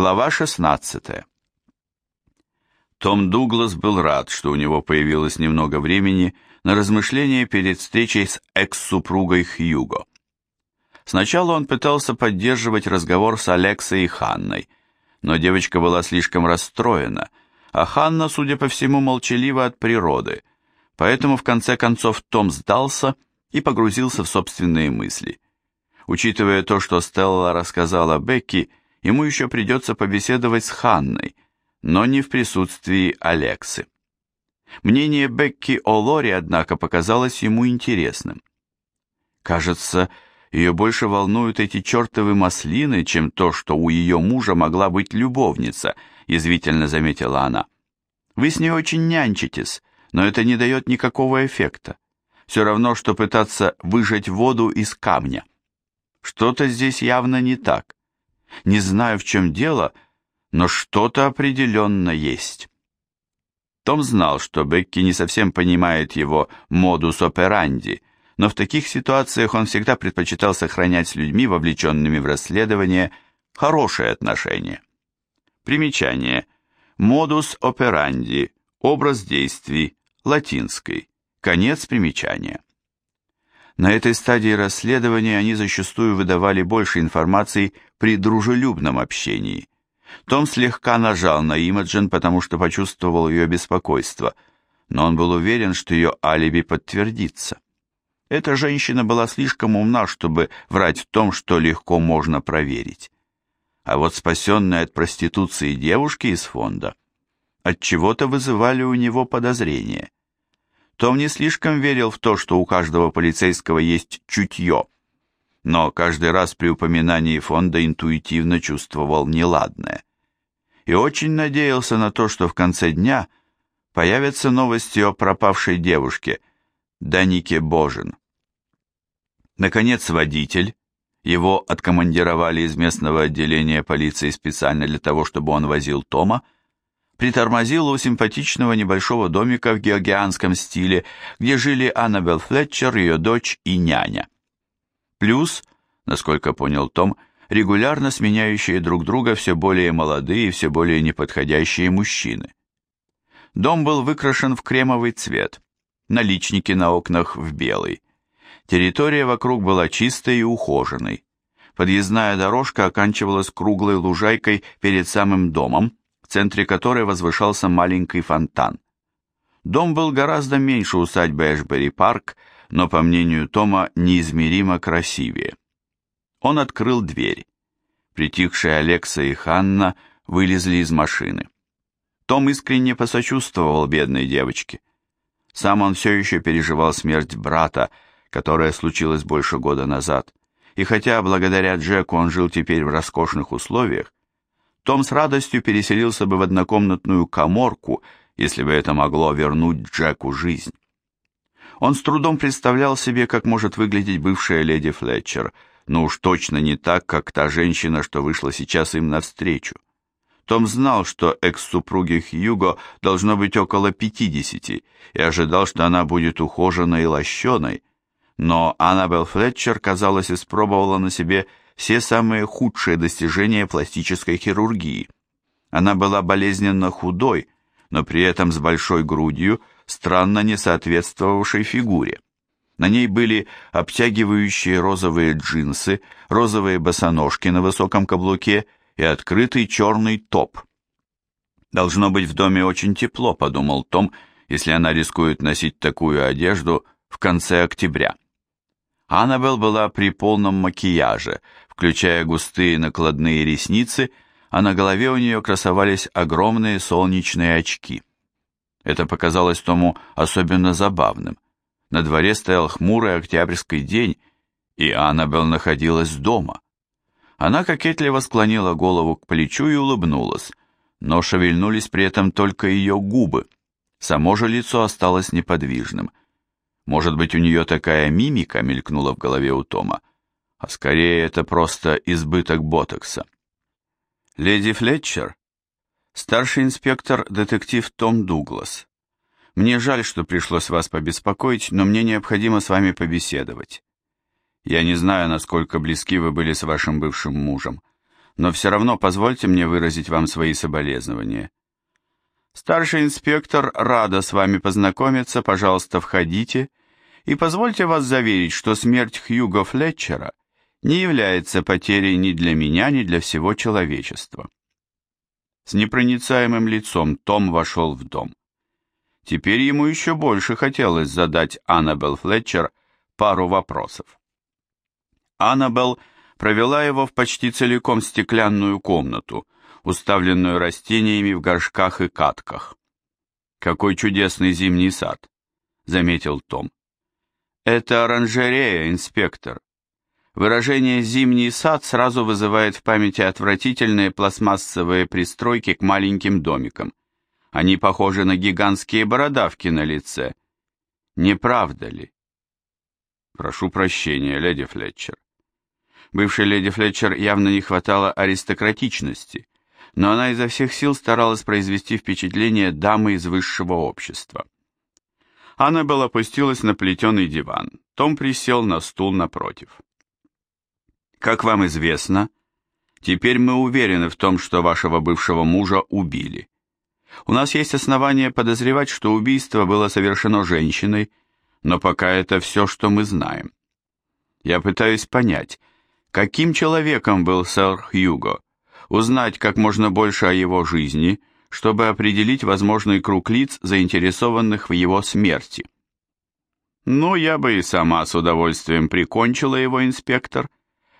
Глава 16. Том Дуглас был рад, что у него появилось немного времени на размышления перед встречей с экс-супругой Хьюго. Сначала он пытался поддерживать разговор с Алексой и Ханной, но девочка была слишком расстроена, а Ханна, судя по всему, молчалива от природы, поэтому в конце концов Том сдался и погрузился в собственные мысли. Учитывая то, что Стелла рассказала Бекки, ему еще придется побеседовать с Ханной, но не в присутствии Алексы. Мнение Бекки о Лоре, однако, показалось ему интересным. Кажется, ее больше волнуют эти чертовы маслины, чем то, что у ее мужа могла быть любовница, язвительно заметила она. Вы с ней очень нянчитесь, но это не дает никакого эффекта. Все равно, что пытаться выжать воду из камня. Что-то здесь явно не так. Не знаю, в чем дело, но что-то определенно есть. Том знал, что Бекки не совсем понимает его модус операнди, но в таких ситуациях он всегда предпочитал сохранять с людьми, вовлеченными в расследование, хорошие отношения. Примечание. Модус операнди. Образ действий. Латинский. Конец примечания. На этой стадии расследования они зачастую выдавали больше информации при дружелюбном общении. Том слегка нажал на Имаджин, потому что почувствовал ее беспокойство, но он был уверен, что ее алиби подтвердится. Эта женщина была слишком умна, чтобы врать в том, что легко можно проверить. А вот спасенные от проституции девушки из фонда от чего то вызывали у него подозрения. Том не слишком верил в то, что у каждого полицейского есть чутье, но каждый раз при упоминании фонда интуитивно чувствовал неладное. И очень надеялся на то, что в конце дня появятся новости о пропавшей девушке, Данике Божин. Наконец водитель, его откомандировали из местного отделения полиции специально для того, чтобы он возил Тома, притормозила у симпатичного небольшого домика в георгианском стиле, где жили Аннабелл Флетчер, ее дочь и няня. Плюс, насколько понял Том, регулярно сменяющие друг друга все более молодые и все более неподходящие мужчины. Дом был выкрашен в кремовый цвет, наличники на окнах в белый. Территория вокруг была чистой и ухоженной. Подъездная дорожка оканчивалась круглой лужайкой перед самым домом, в центре которой возвышался маленький фонтан. Дом был гораздо меньше усадьбы Эшбери-парк, но, по мнению Тома, неизмеримо красивее. Он открыл дверь. Притихшие Алекса и Ханна вылезли из машины. Том искренне посочувствовал бедной девочке. Сам он все еще переживал смерть брата, которая случилась больше года назад, и хотя благодаря Джеку он жил теперь в роскошных условиях, том с радостью переселился бы в однокомнатную коморку, если бы это могло вернуть Джеку жизнь. Он с трудом представлял себе, как может выглядеть бывшая леди Флетчер, но уж точно не так, как та женщина, что вышла сейчас им навстречу. Том знал, что экс-супруге Хьюго должно быть около пятидесяти, и ожидал, что она будет ухоженной и лощеной, но Аннабелл Флетчер, казалось, испробовала на себе все самые худшие достижения пластической хирургии. Она была болезненно худой, но при этом с большой грудью, странно не соответствовавшей фигуре. На ней были обтягивающие розовые джинсы, розовые босоножки на высоком каблуке и открытый черный топ. «Должно быть в доме очень тепло», — подумал Том, если она рискует носить такую одежду в конце октября. Аннабелл была при полном макияже, включая густые накладные ресницы, а на голове у нее красовались огромные солнечные очки. Это показалось Тому особенно забавным. На дворе стоял хмурый октябрьский день, и Аннабелл находилась дома. Она кокетливо склонила голову к плечу и улыбнулась, но шевельнулись при этом только ее губы. Само же лицо осталось неподвижным. Может быть, у нее такая мимика мелькнула в голове у Тома, а скорее это просто избыток ботокса. Леди Флетчер, старший инспектор, детектив Том Дуглас. Мне жаль, что пришлось вас побеспокоить, но мне необходимо с вами побеседовать. Я не знаю, насколько близки вы были с вашим бывшим мужем, но все равно позвольте мне выразить вам свои соболезнования. Старший инспектор рада с вами познакомиться, пожалуйста, входите, и позвольте вас заверить, что смерть Хьюго Флетчера не является потерей ни для меня, ни для всего человечества. С непроницаемым лицом Том вошел в дом. Теперь ему еще больше хотелось задать Аннабелл Флетчер пару вопросов. Аннабелл провела его в почти целиком стеклянную комнату, уставленную растениями в горшках и катках. «Какой чудесный зимний сад!» — заметил Том. «Это оранжерея, инспектор. Выражение «зимний сад» сразу вызывает в памяти отвратительные пластмассовые пристройки к маленьким домикам. Они похожи на гигантские бородавки на лице. Не правда ли? Прошу прощения, леди Флетчер. Бывшей леди Флетчер явно не хватало аристократичности, но она изо всех сил старалась произвести впечатление дамы из высшего общества. Аннабелл опустилась на плетеный диван. Том присел на стул напротив. Как вам известно, теперь мы уверены в том, что вашего бывшего мужа убили. У нас есть основания подозревать, что убийство было совершено женщиной, но пока это все, что мы знаем. Я пытаюсь понять, каким человеком был сэр Хьюго, узнать как можно больше о его жизни, чтобы определить возможный круг лиц, заинтересованных в его смерти. Ну, я бы и сама с удовольствием прикончила его, инспектор,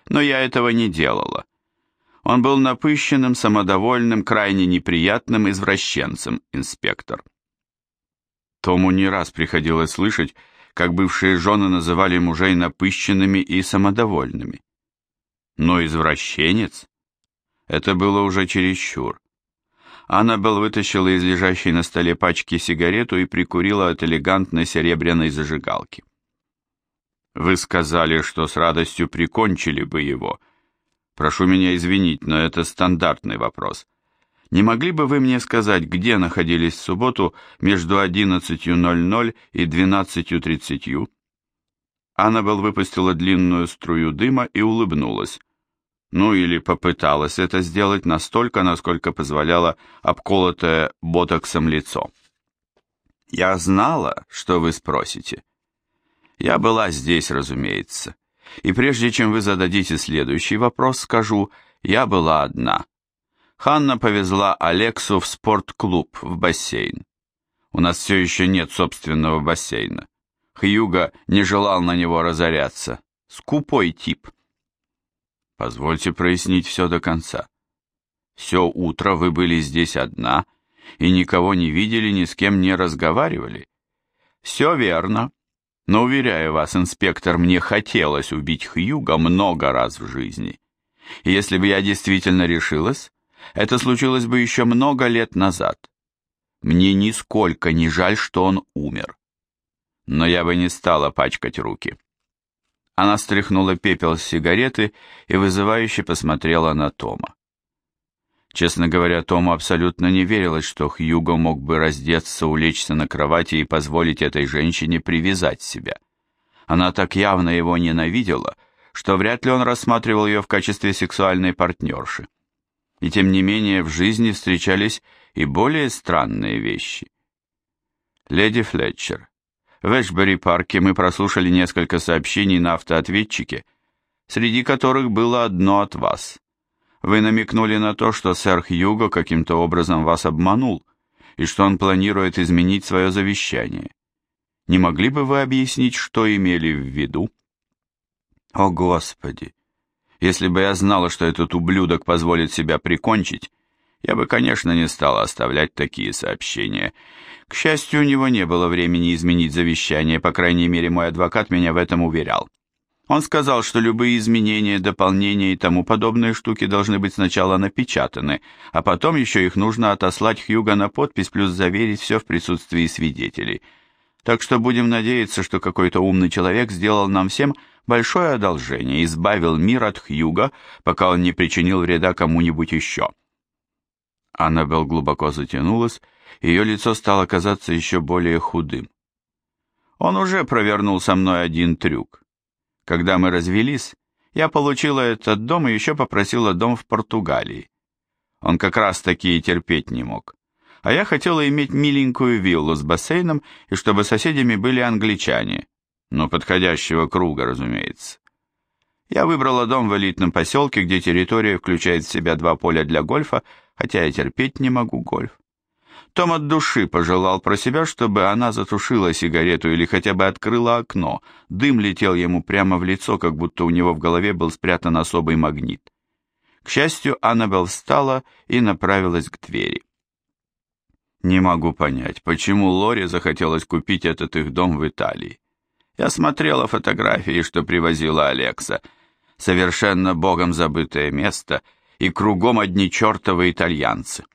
но я этого не делала. Он был напыщенным, самодовольным, крайне неприятным извращенцем, инспектор. Тому не раз приходилось слышать, как бывшие жены называли мужей напыщенными и самодовольными. Но извращенец? Это было уже чересчур. Аннабелл вытащила из лежащей на столе пачки сигарету и прикурила от элегантной серебряной зажигалки. Вы сказали, что с радостью прикончили бы его. Прошу меня извинить, но это стандартный вопрос. Не могли бы вы мне сказать, где находились в субботу между 11.00 и 12.30? Аннабелл выпустила длинную струю дыма и улыбнулась. Ну или попыталась это сделать настолько, насколько позволяло обколотое ботоксом лицо. «Я знала, что вы спросите. Я была здесь, разумеется. И прежде чем вы зададите следующий вопрос, скажу, я была одна. Ханна повезла Алексу в спортклуб, в бассейн. У нас все еще нет собственного бассейна. Хьюга не желал на него разоряться. Скупой тип. Позвольте прояснить все до конца. Все утро вы были здесь одна и никого не видели, ни с кем не разговаривали. Все верно. Но, уверяю вас, инспектор, мне хотелось убить Хьюга много раз в жизни. И если бы я действительно решилась, это случилось бы еще много лет назад. Мне нисколько не жаль, что он умер. Но я бы не стала пачкать руки. Она стряхнула пепел с сигареты и вызывающе посмотрела на Тома. Честно говоря, Тому абсолютно не верилось, что Хьюго мог бы раздеться, улечься на кровати и позволить этой женщине привязать себя. Она так явно его ненавидела, что вряд ли он рассматривал ее в качестве сексуальной партнерши. И тем не менее в жизни встречались и более странные вещи. Леди Флетчер, в Эшбери-парке мы прослушали несколько сообщений на автоответчике, среди которых было одно от вас. Вы намекнули на то, что сэр Хьюго каким-то образом вас обманул, и что он планирует изменить свое завещание. Не могли бы вы объяснить, что имели в виду? О, Господи! Если бы я знала, что этот ублюдок позволит себя прикончить, я бы, конечно, не стала оставлять такие сообщения. К счастью, у него не было времени изменить завещание, по крайней мере, мой адвокат меня в этом уверял. Он сказал, что любые изменения, дополнения и тому подобные штуки должны быть сначала напечатаны, а потом еще их нужно отослать Хьюга на подпись, плюс заверить все в присутствии свидетелей. Так что будем надеяться, что какой-то умный человек сделал нам всем большое одолжение, избавил мир от Хьюга, пока он не причинил вреда кому-нибудь еще. Аннабелл глубоко затянулась, ее лицо стало казаться еще более худым. Он уже провернул со мной один трюк. Когда мы развелись, Я получила этот дом и еще попросила дом в Португалии. Он как раз таки терпеть не мог. А я хотела иметь миленькую виллу с бассейном и чтобы соседями были англичане. Но подходящего круга, разумеется. Я выбрала дом в элитном поселке, где территория включает в себя два поля для гольфа, хотя я терпеть не могу гольф. Том от души пожелал про себя, чтобы она затушила сигарету или хотя бы открыла окно. Дым летел ему прямо в лицо, как будто у него в голове был спрятан особый магнит. К счастью, Аннабелл встала и направилась к двери. Не могу понять, почему Лоре захотелось купить этот их дом в Италии. Я смотрела фотографии, что привозила Алекса. Совершенно богом забытое место, и кругом одни чертовы итальянцы.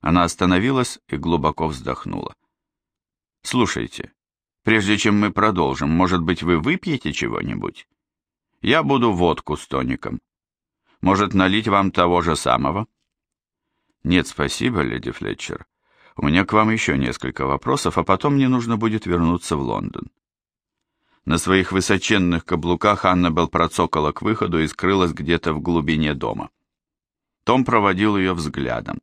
Она остановилась и глубоко вздохнула. «Слушайте, прежде чем мы продолжим, может быть, вы выпьете чего-нибудь? Я буду водку с тоником. Может, налить вам того же самого?» «Нет, спасибо, леди Флетчер. У меня к вам еще несколько вопросов, а потом мне нужно будет вернуться в Лондон». На своих высоченных каблуках Аннабелл процокала к выходу и скрылась где-то в глубине дома. Том проводил ее взглядом.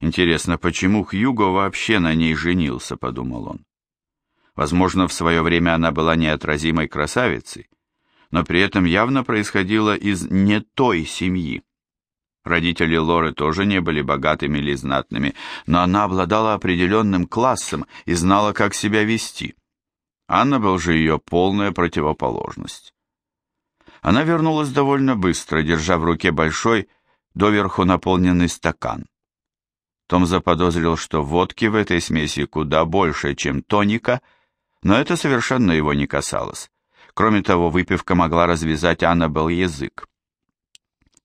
Интересно, почему Хьюго вообще на ней женился, подумал он. Возможно, в свое время она была неотразимой красавицей, но при этом явно происходила из не той семьи. Родители Лоры тоже не были богатыми или знатными, но она обладала определенным классом и знала, как себя вести. Анна был же ее полная противоположность. Она вернулась довольно быстро, держа в руке большой, доверху наполненный стакан. Том заподозрил, что водки в этой смеси куда больше, чем тоника, но это совершенно его не касалось. Кроме того, выпивка могла развязать Аннабелл язык.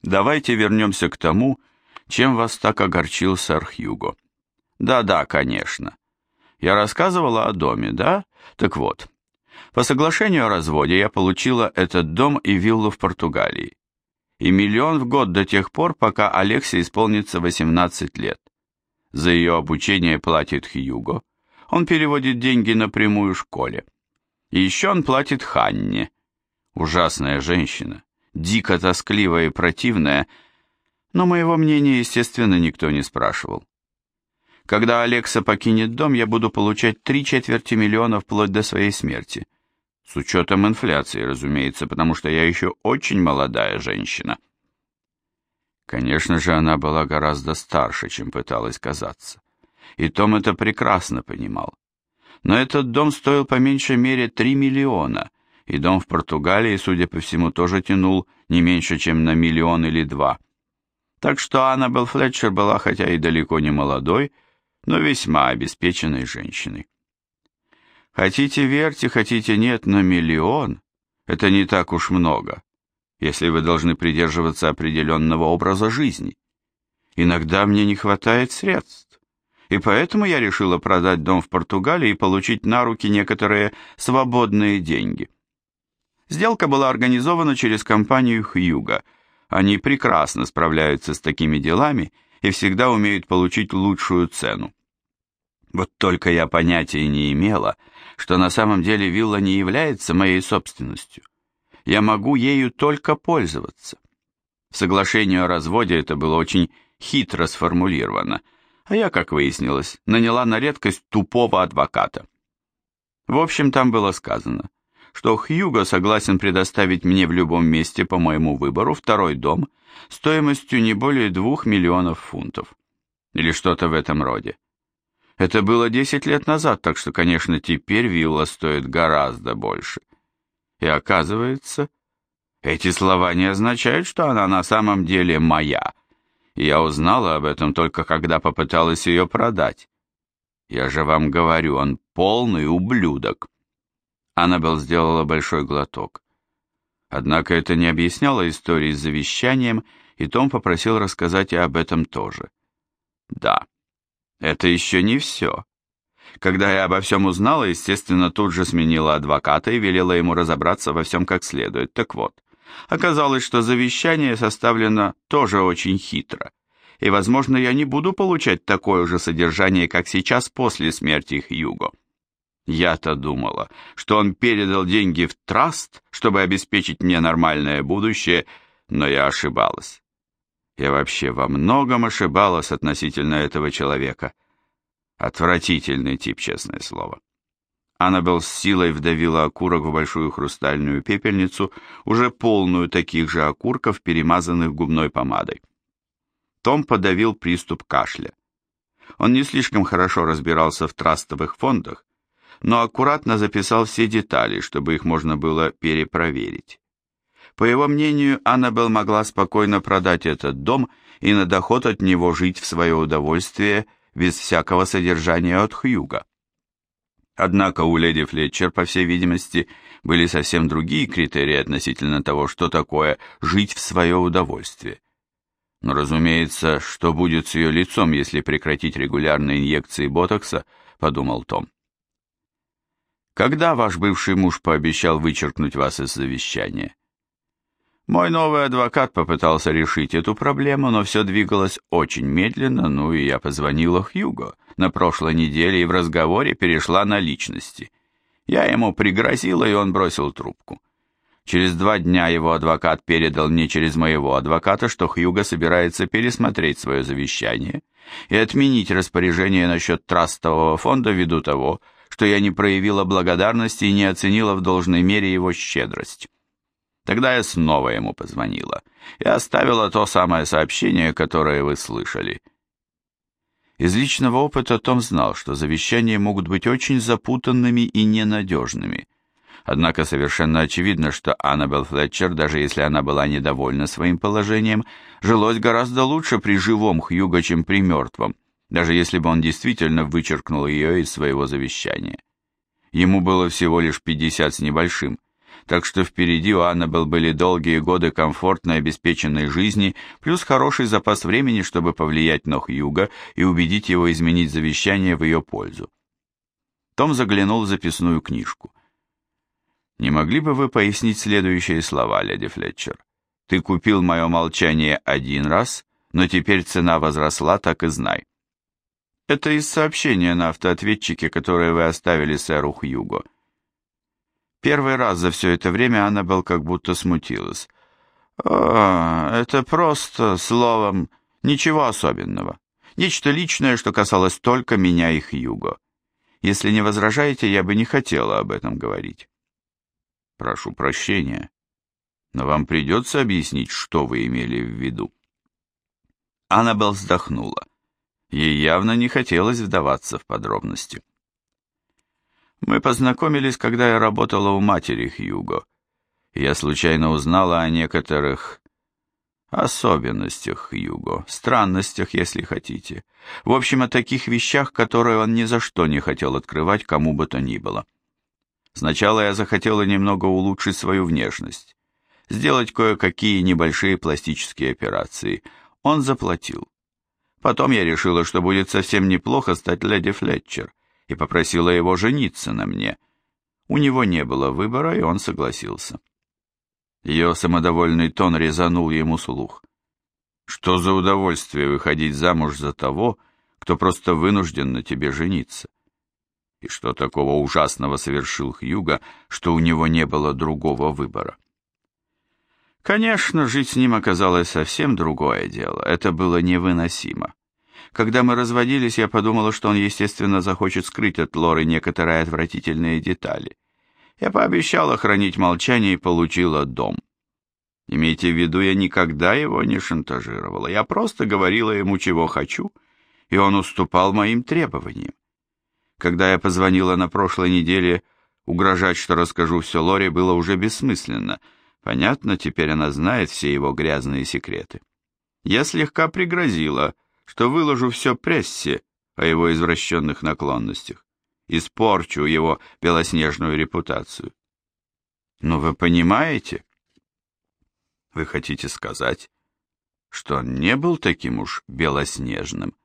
Давайте вернемся к тому, чем вас так огорчил сэр Хьюго. Да-да, конечно. Я рассказывала о доме, да? Так вот, по соглашению о разводе я получила этот дом и виллу в Португалии. И миллион в год до тех пор, пока Алексе исполнится 18 лет. За ее обучение платит Хьюго. Он переводит деньги напрямую школе. И еще он платит Ханне. Ужасная женщина, дико тоскливая и противная, но моего мнения, естественно, никто не спрашивал. Когда Алекса покинет дом, я буду получать три четверти миллиона вплоть до своей смерти. С учетом инфляции, разумеется, потому что я еще очень молодая женщина. Конечно же, она была гораздо старше, чем пыталась казаться. И Том это прекрасно понимал. Но этот дом стоил по меньшей мере 3 миллиона, и дом в Португалии, судя по всему, тоже тянул не меньше, чем на миллион или два. Так что Аннабелл Флетчер была хотя и далеко не молодой, но весьма обеспеченной женщиной. Хотите верьте, хотите нет, но миллион – это не так уж много если вы должны придерживаться определенного образа жизни. Иногда мне не хватает средств, и поэтому я решила продать дом в Португалии и получить на руки некоторые свободные деньги. Сделка была организована через компанию Хьюга. Они прекрасно справляются с такими делами и всегда умеют получить лучшую цену. Вот только я понятия не имела, что на самом деле вилла не является моей собственностью я могу ею только пользоваться. В соглашении о разводе это было очень хитро сформулировано, а я, как выяснилось, наняла на редкость тупого адвоката. В общем, там было сказано, что Хьюго согласен предоставить мне в любом месте по моему выбору второй дом стоимостью не более двух миллионов фунтов. Или что-то в этом роде. Это было 10 лет назад, так что, конечно, теперь вилла стоит гораздо больше. И оказывается, эти слова не означают, что она на самом деле моя. Я узнала об этом только когда попыталась ее продать. Я же вам говорю, он полный ублюдок. Аннабелл сделала большой глоток. Однако это не объясняло истории с завещанием, и Том попросил рассказать и об этом тоже. Да, это еще не все. Когда я обо всем узнала, естественно, тут же сменила адвоката и велела ему разобраться во всем как следует. Так вот, оказалось, что завещание составлено тоже очень хитро. И, возможно, я не буду получать такое же содержание, как сейчас после смерти Хьюго. Я-то думала, что он передал деньги в траст, чтобы обеспечить мне нормальное будущее, но я ошибалась. Я вообще во многом ошибалась относительно этого человека. Отвратительный тип, честное слово. Аннабелл с силой вдавила окурок в большую хрустальную пепельницу, уже полную таких же окурков, перемазанных губной помадой. Том подавил приступ кашля. Он не слишком хорошо разбирался в трастовых фондах, но аккуратно записал все детали, чтобы их можно было перепроверить. По его мнению, Аннабелл могла спокойно продать этот дом и на доход от него жить в свое удовольствие без всякого содержания от Хьюга. Однако у леди Флетчер, по всей видимости, были совсем другие критерии относительно того, что такое «жить в свое удовольствие». Но, разумеется, что будет с ее лицом, если прекратить регулярные инъекции ботокса, подумал Том. Когда ваш бывший муж пообещал вычеркнуть вас из завещания? Мой новый адвокат попытался решить эту проблему, но все двигалось очень медленно, ну и я позвонила Хьюго на прошлой неделе и в разговоре перешла на личности. Я ему пригрозила, и он бросил трубку. Через два дня его адвокат передал мне через моего адвоката, что Хьюго собирается пересмотреть свое завещание и отменить распоряжение насчет трастового фонда ввиду того, что я не проявила благодарности и не оценила в должной мере его щедрость. Тогда я снова ему позвонила и оставила то самое сообщение, которое вы слышали. Из личного опыта Том знал, что завещания могут быть очень запутанными и ненадежными. Однако совершенно очевидно, что Аннабелл Флетчер, даже если она была недовольна своим положением, жилось гораздо лучше при живом Хьюго, чем при мертвом, даже если бы он действительно вычеркнул ее из своего завещания. Ему было всего лишь 50 с небольшим, так что впереди у Аннабелл были долгие годы комфортной обеспеченной жизни, плюс хороший запас времени, чтобы повлиять на Хьюга и убедить его изменить завещание в ее пользу. Том заглянул в записную книжку. «Не могли бы вы пояснить следующие слова, леди Флетчер? Ты купил мое молчание один раз, но теперь цена возросла, так и знай. Это из сообщения на автоответчике, которое вы оставили сэру Хьюго. Первый раз за все это время Аннабелл как будто смутилась. «О, это просто, словом, ничего особенного. Нечто личное, что касалось только меня и Хьюго. Если не возражаете, я бы не хотела об этом говорить». «Прошу прощения, но вам придется объяснить, что вы имели в виду». Аннабелл вздохнула. Ей явно не хотелось вдаваться в подробности. Мы познакомились, когда я работала у матери Хьюго. Я случайно узнала о некоторых особенностях Хьюго, странностях, если хотите. В общем, о таких вещах, которые он ни за что не хотел открывать кому бы то ни было. Сначала я захотела немного улучшить свою внешность, сделать кое-какие небольшие пластические операции. Он заплатил. Потом я решила, что будет совсем неплохо стать леди Флетчер, и попросила его жениться на мне. У него не было выбора, и он согласился. Ее самодовольный тон резанул ему слух. Что за удовольствие выходить замуж за того, кто просто вынужден на тебе жениться? И что такого ужасного совершил Хьюга, что у него не было другого выбора? Конечно, жить с ним оказалось совсем другое дело. Это было невыносимо. Когда мы разводились, я подумала, что он, естественно, захочет скрыть от Лоры некоторые отвратительные детали. Я пообещала хранить молчание и получила дом. Имейте в виду, я никогда его не шантажировала. Я просто говорила ему, чего хочу, и он уступал моим требованиям. Когда я позвонила на прошлой неделе, угрожать, что расскажу все Лоре, было уже бессмысленно — Понятно, теперь она знает все его грязные секреты. Я слегка пригрозила, что выложу все прессе о его извращенных наклонностях, испорчу его белоснежную репутацию. Но вы понимаете? Вы хотите сказать, что он не был таким уж белоснежным?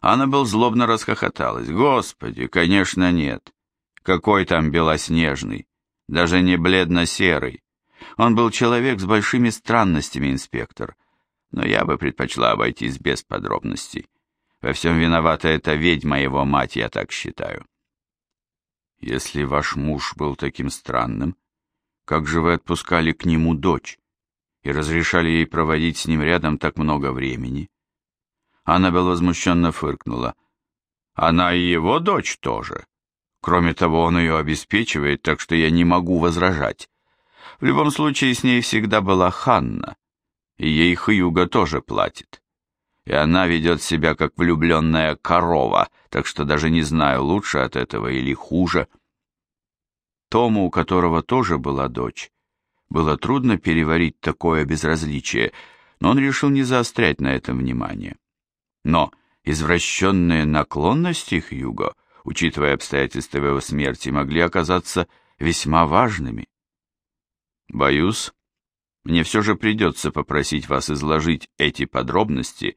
Аннабелл злобно расхохоталась. Господи, конечно, нет. Какой там белоснежный? Даже не бледно-серый. Он был человек с большими странностями, инспектор, но я бы предпочла обойтись без подробностей. Во всем виновата эта ведьма его мать, я так считаю. Если ваш муж был таким странным, как же вы отпускали к нему дочь и разрешали ей проводить с ним рядом так много времени? Аннабелл возмущенно фыркнула. Она и его дочь тоже. Кроме того, он ее обеспечивает, так что я не могу возражать. В любом случае, с ней всегда была Ханна, и ей Хьюга тоже платит. И она ведет себя как влюбленная корова, так что даже не знаю, лучше от этого или хуже. Тому, у которого тоже была дочь, было трудно переварить такое безразличие, но он решил не заострять на этом внимание. Но извращенные наклонности Хьюго, учитывая обстоятельства его смерти, могли оказаться весьма важными. Боюсь, мне все же придется попросить вас изложить эти подробности,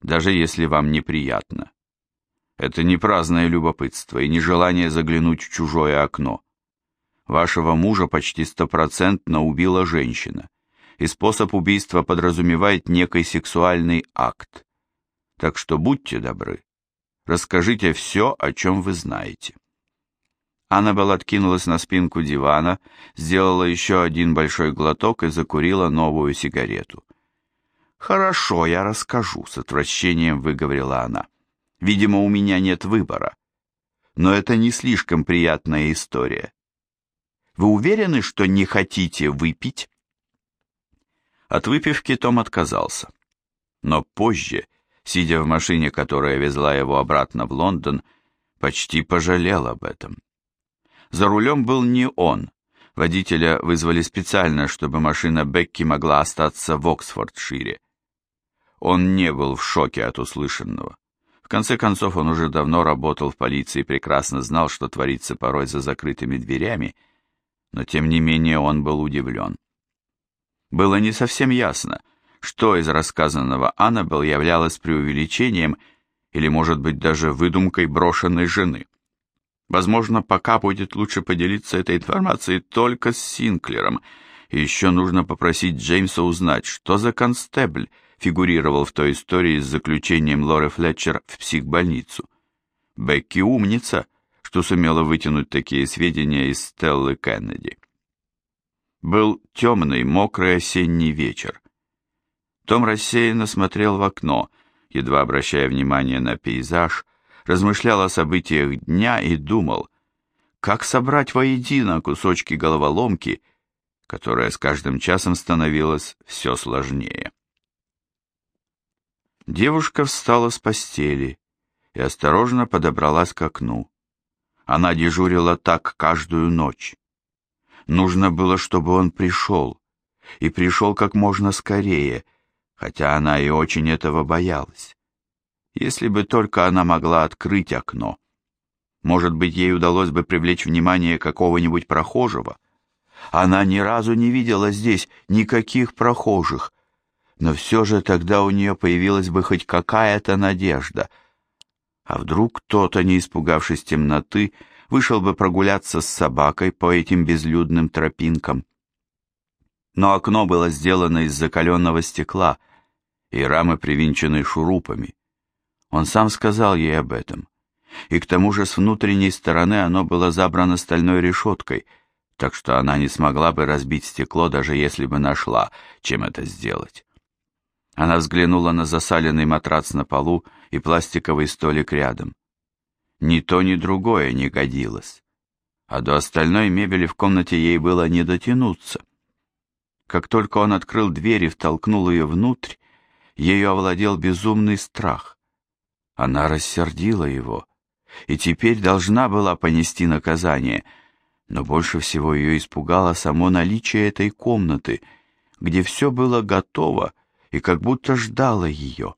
даже если вам неприятно. Это не праздное любопытство и не желание заглянуть в чужое окно. Вашего мужа почти стопроцентно убила женщина, и способ убийства подразумевает некий сексуальный акт. Так что будьте добры, расскажите все, о чем вы знаете. Аннабелл откинулась на спинку дивана, сделала еще один большой глоток и закурила новую сигарету. «Хорошо, я расскажу», — с отвращением выговорила она. «Видимо, у меня нет выбора. Но это не слишком приятная история. Вы уверены, что не хотите выпить?» От выпивки Том отказался. Но позже, сидя в машине, которая везла его обратно в Лондон, почти пожалел об этом. За рулем был не он. Водителя вызвали специально, чтобы машина Бекки могла остаться в Оксфордшире. Он не был в шоке от услышанного. В конце концов, он уже давно работал в полиции и прекрасно знал, что творится порой за закрытыми дверями, но тем не менее он был удивлен. Было не совсем ясно, что из рассказанного Аннабелл являлось преувеличением или, может быть, даже выдумкой брошенной жены. Возможно, пока будет лучше поделиться этой информацией только с Синклером. И еще нужно попросить Джеймса узнать, что за констебль фигурировал в той истории с заключением Лоры Флетчер в психбольницу. Бекки умница, что сумела вытянуть такие сведения из Стеллы Кеннеди. Был темный, мокрый осенний вечер. Том рассеянно смотрел в окно, едва обращая внимание на пейзаж, размышлял о событиях дня и думал, как собрать воедино кусочки головоломки, которая с каждым часом становилась все сложнее. Девушка встала с постели и осторожно подобралась к окну. Она дежурила так каждую ночь. Нужно было, чтобы он пришел, и пришел как можно скорее, хотя она и очень этого боялась. Если бы только она могла открыть окно. Может быть, ей удалось бы привлечь внимание какого-нибудь прохожего. Она ни разу не видела здесь никаких прохожих, но все же тогда у нее появилась бы хоть какая-то надежда. А вдруг кто-то, не испугавшись темноты, вышел бы прогуляться с собакой по этим безлюдным тропинкам. Но окно было сделано из закаленного стекла, и рамы привинчены шурупами. Он сам сказал ей об этом. И к тому же с внутренней стороны оно было забрано стальной решеткой, так что она не смогла бы разбить стекло, даже если бы нашла, чем это сделать. Она взглянула на засаленный матрац на полу и пластиковый столик рядом. Ни то, ни другое не годилось. А до остальной мебели в комнате ей было не дотянуться. Как только он открыл дверь и втолкнул ее внутрь, ею овладел безумный страх. Она рассердила его и теперь должна была понести наказание, но больше всего ее испугало само наличие этой комнаты, где все было готово и как будто ждало ее.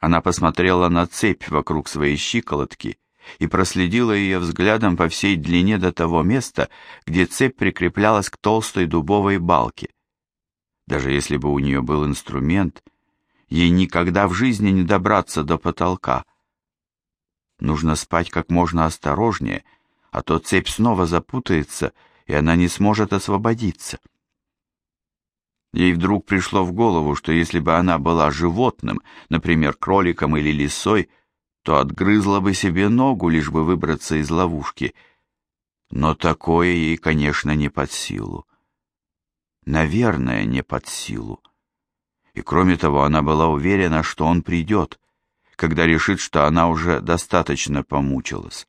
Она посмотрела на цепь вокруг своей щиколотки и проследила ее взглядом по всей длине до того места, где цепь прикреплялась к толстой дубовой балке. Даже если бы у нее был инструмент — Ей никогда в жизни не добраться до потолка. Нужно спать как можно осторожнее, а то цепь снова запутается, и она не сможет освободиться. Ей вдруг пришло в голову, что если бы она была животным, например, кроликом или лисой, то отгрызла бы себе ногу, лишь бы выбраться из ловушки. Но такое ей, конечно, не под силу. Наверное, не под силу. И кроме того, она была уверена, что он придет, когда решит, что она уже достаточно помучилась.